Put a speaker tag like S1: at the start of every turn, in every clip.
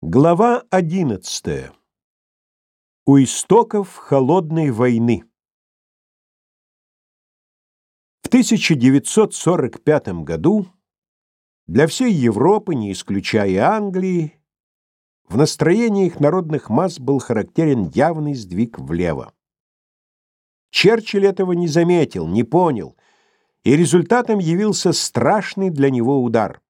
S1: Глава 11. У истоков холодной войны. В 1945 году для всей Европы, не исключая Англии, в настроениях народных масс был характерен явный сдвиг влево. Черчилль этого не заметил, не понял, и результатом явился страшный для него удар.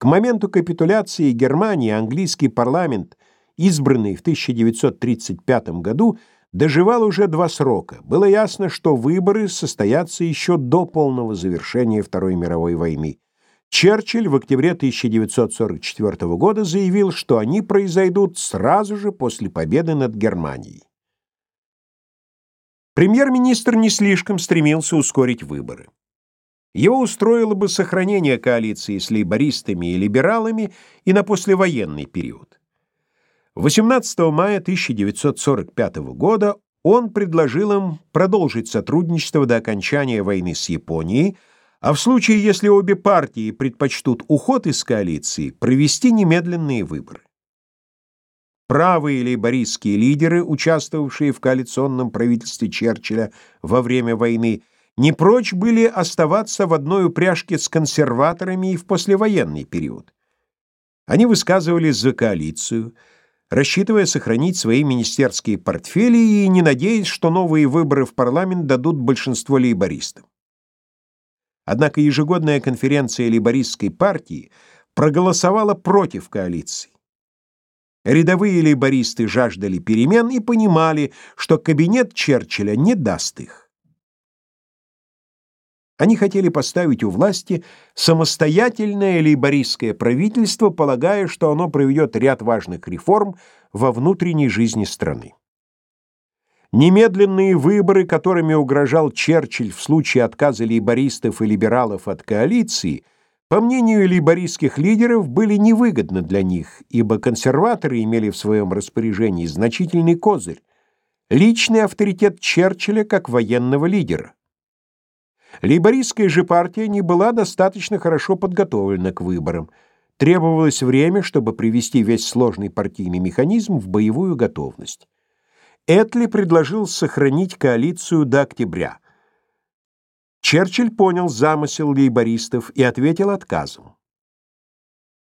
S1: К моменту капитуляции Германии английский парламент, избранный в 1935 году, доживал уже два срока. Было ясно, что выборы состоятся еще до полного завершения Второй мировой войны. Черчилль в октябре 1944 года заявил, что они произойдут сразу же после победы над Германией. Премьер-министр не слишком стремился ускорить выборы. Его устроило бы сохранение коалиции с лейбористами и либералами и на послевоенный период. 18 мая 1945 года он предложил им продолжить сотрудничество до окончания войны с Японией, а в случае, если обе партии предпочтут уход из коалиции, провести немедленные выборы. Правые лейбористские лидеры, участвовавшие в коалиционном правительстве Черчилля во время войны, не прочь были оставаться в одной упряжке с консерваторами и в послевоенный период. Они высказывались за коалицию, рассчитывая сохранить свои министерские портфели и не надеясь, что новые выборы в парламент дадут большинство лейбористам. Однако ежегодная конференция лейбористской партии проголосовала против коалиции. Рядовые лейбористы жаждали перемен и понимали, что кабинет Черчилля не даст их. Они хотели поставить у власти самостоятельное лейбористское правительство, полагая, что оно проведет ряд важных реформ во внутренней жизни страны. Немедленные выборы, которыми угрожал Черчилль в случае отказа лейбористов и либералов от коалиции, по мнению лейбористских лидеров, были невыгодны для них, ибо консерваторы имели в своем распоряжении значительный козырь – личный авторитет Черчилля как военного лидера. Лейбористская же партия не была достаточно хорошо подготовлена к выборам. Требовалось время, чтобы привести весь сложный партийный механизм в боевую готовность. Этли предложил сохранить коалицию до октября. Черчилль понял замысел лейбористов и ответил отказом.